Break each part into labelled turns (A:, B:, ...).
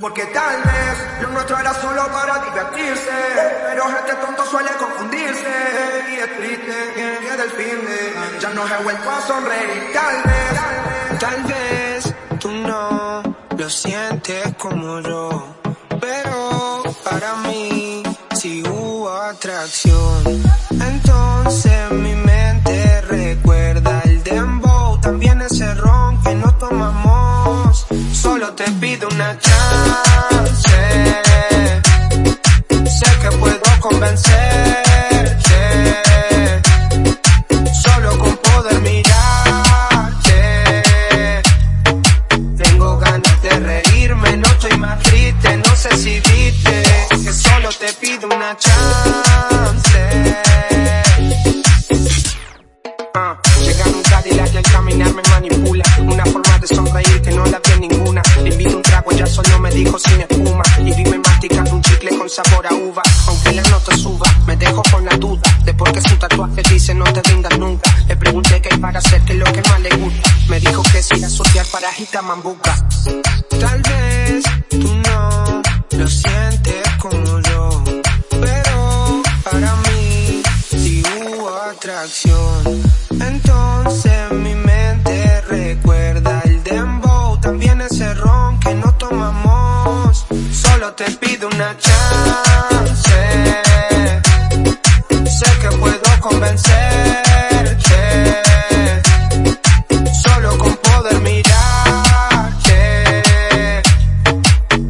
A: Porque tal vez lo nuestro era solo para divertirse, pero este tonto suele confundirse y es triste que del fin de ya no he vuelto a sonreír. Tal vez,
B: tal vez tú no lo sientes como yo, pero para mí si hubo atracción. Entonces mi mente recuerda el dembow, también ese ron que no tomamos. Te pido una chance. Sé que puedo convencerte. Solo con poder mirarte. Tengo ganas de reírme, no estoy más triste, no sé si viste que solo te pido una chance. De por qué su tatuaje dice no te rindas nunca. Le pregunté qué para hacer, que es lo que más le gusta. Me dijo que si asociar para Mambuca. Tal vez tú no lo sientes como yo. Pero para mí, si hubo atracción. Entonces mi mente recuerda el dembow, también ese ron que no tomamos. Solo te pido una chance. Convencerte. Solo con poder mirarte.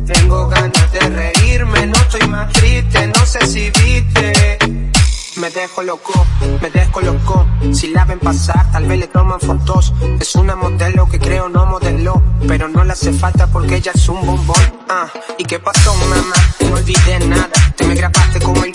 B: Tengo ganas de reírme, no estoy más triste, no sé si viste. Me dejo loco, me descolocó. Si la ven pasar, tal vez le toman fotos. Es una modelo que creo no modeló. Pero no le hace falta porque ella es un bombón. Ah, ¿y qué pasó, mamá? No olvidé nada. Te me grabaste como el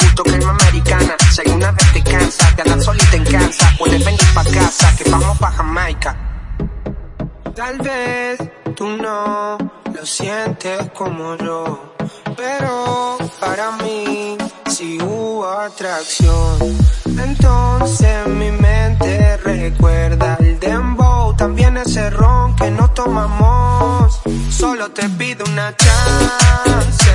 B: Tal vez tú no lo sientes como yo. Pero para mí si hubo atracción. Entonces mi mente recuerda el dembow, también ese ron que no tomamos. Solo te pido una chance.